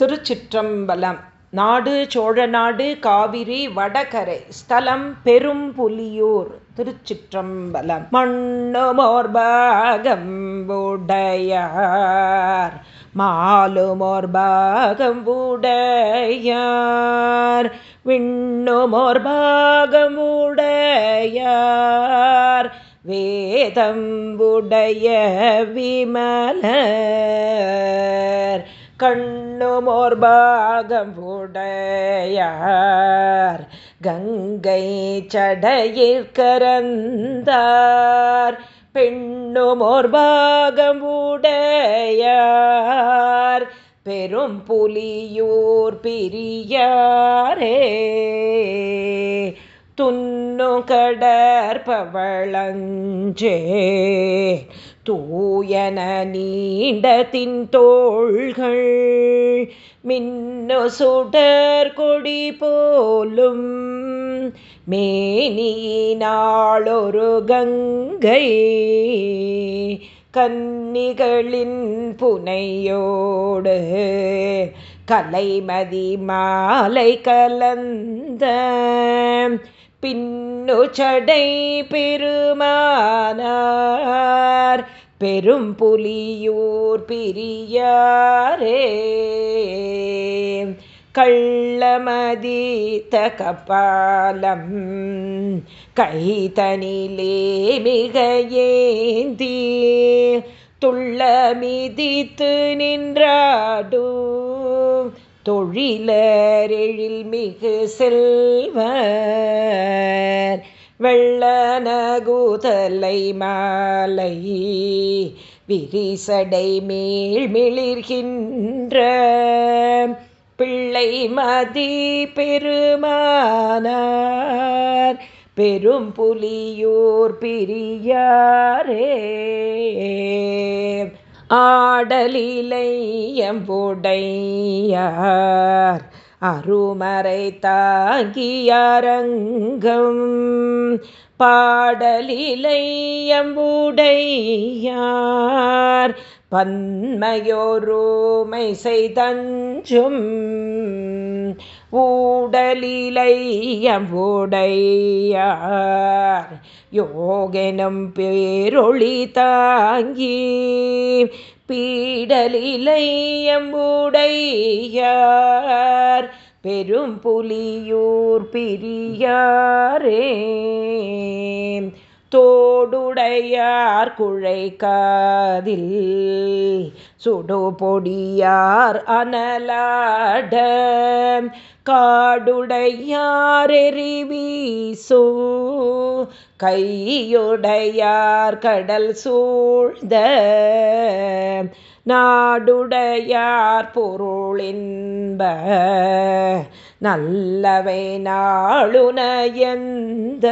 திருச்சிற்றம்பலம். நாடு சோழநாடு காவிரி வடகரை ஸ்தலம் பெரும் புலியூர் திருச்சிற்றம்பலம். மண்ணுமோர்பாகம் உடையார் மாலுமோர்பாகம் உடையார் விண்ணுமோர்பாகம் உடையார் வேதம் உடைய விமலர். கண்ணுமோர்பாகம் உடையார். கங்கை சடையிற்கரந்தார் பெண்ணுமோர்பாகம் உடையார். பெரும் புலியூர் பிரியாரே. துன்னு கடற்பவளஞ்சே. தூயன நீண்ட தின் தோள்கள் மின்னு சுடர் கொடி போலும் மேனியினாளொரு கங்கை கன்னிகளின் புனையோடு கலைமதி மாலை கலந்த பின் சடை பெருமானார். பெரும் புலியூர் பிரியாரே. கள்ளமதித்த கப்பாலம் கைதனிலே மிக ஏந்தி. துள்ளமிதித்து நின்றாடும். தொழிலரெழில் மிகு செல்வர் வெள்ளனகுதலை மாலை விரிசடை மேல் மிளிர்கின்ற பிள்ளை மதி பெருமானார் பெரும் புலியூர் பிரியாரே. பாடலிலையம்புடையார். அருமறை தாங்கியரங்கம். பாடலிலையம்புடையார். பன்மையோருமை செய்தஞ்சும் ஊடலிலையம்புடையார் யோகெனும் பேரொளி தாங்கி பீடலிலையம்புடையார் பெரும் புலியூர் பிரியாரே. தோடுடையார் குழைக்காதில் சுடு பொடியார் அனலாட காடுடையார் எறிவீசோ கையுடையார் கடல் சூழ்ந்த நாடுடையார் பொருளின்ப நல்லவை நாளுனையந்த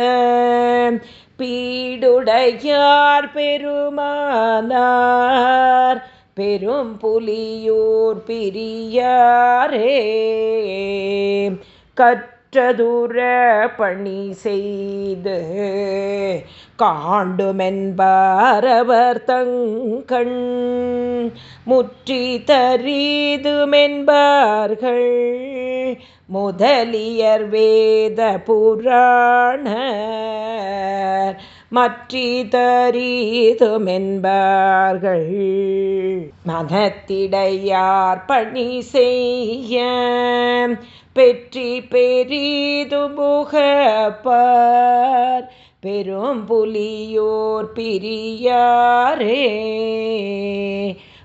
பீடுடையார் பெருமானார் பெரும் புலியூர் பிரியாரே. கற்றதுர பணி செய்து காண்டுமென்பாரவர் தங்கண் முற்றி தரீதுமென்பார்கள் முதலியர் வேத புராண மற்றி தரீதுமென்பார்கள். மனத்திடையார் பணி செய்ய பெற்றி பெரிது முகப்பார். பெரும் புலியோர் பிரியாரே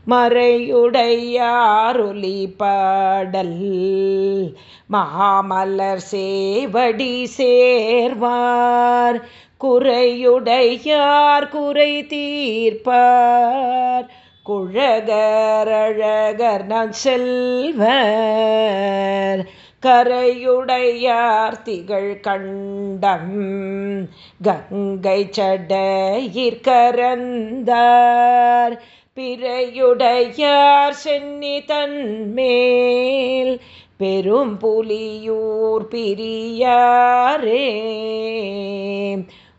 மறையுடையாருளி பாடல். மாமலர் சேவடி சேர்வார் குறையுடையார் குறை தீர்ப்பார். குழகரழகர் நன் செல்வர் கரையுடையார்த்திகள் கண்டம். கங்கை சடையிற்கரந்தார் பிறையுடையார் சென்னி தன்மேல். பெரும் புலியூர் பிரியாரே.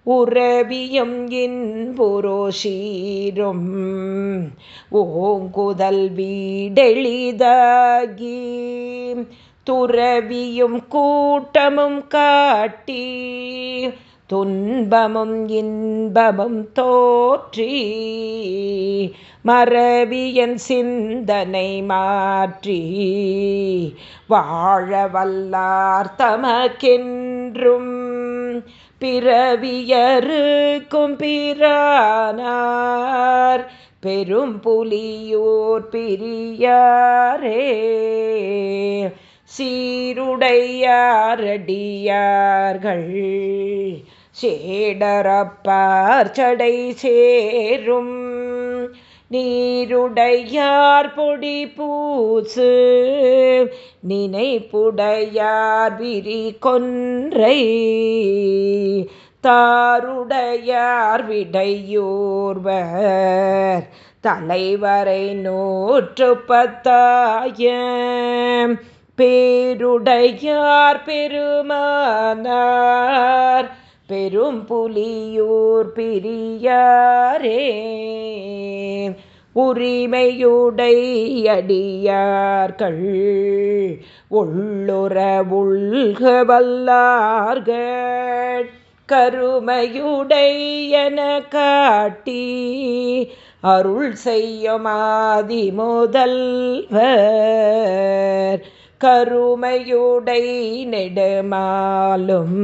உறவியும் இன்புரோஷீரும் ஓங்குதல் வீடெளிதாகி. துறவியும் கூட்டமும் காட்டி துன்பமும் இன்பமும் தோற்றி மரபியன் சிந்தனை மாற்றி வாழ வல்லார் தமக்கென்றும் பிறவியருக்கும் பிரானார் பெரும் புலியோர் பிரியாரே. சீருடையாரடியார்கள். சேடரப்பார் சடை சேரும். நீருடையார் பொடி பூசு. நினைப்புடையார் விரி கொன்றை. தாருடையார் விடையோர்வர். தலைவரை நூற்று பத்தாயம் பேருடையார் பெருமானார் பெரும் புலியூர் பிரியாரே. உரிமையுடை அடியார்கள் உள்ளுற உள்க வல்லார்கள் கருமையுடையன காட்டி அருள் செய்யும் ஆதி முதல்வர். கருமையுடை நெடுமாலும்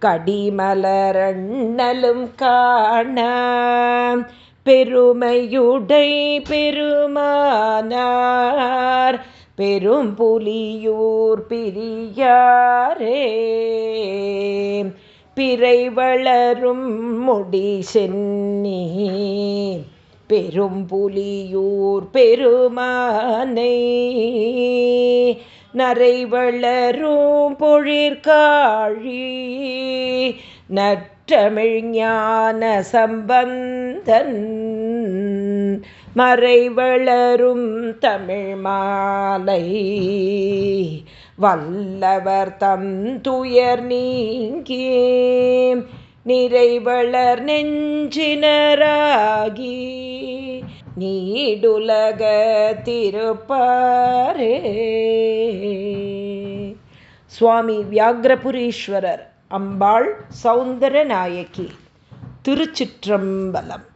கடிமலரண்ணலும் காண. பெருமையுடை பெருமானார் பெரும் புலியூர் பிரியாரே. பிறை வளரும் முடி சென்னி பெரும் புலியூர் பெருமானை நரை வளரும் பொழிற்காழி நற்றமிழ்ஞான சம்பந்தன் மறை வளரும் தமிழ் மாலை வல்லவர் தம் துயர் நீங்கி நிறைவளர் நெஞ்சினராகி நீடுலக திருப்பாரே. சுவாமி வியாகிரபுரீஸ்வரர் அம்பாள் சௌந்தர நாயகி திருச்சிற்றம்பலம்.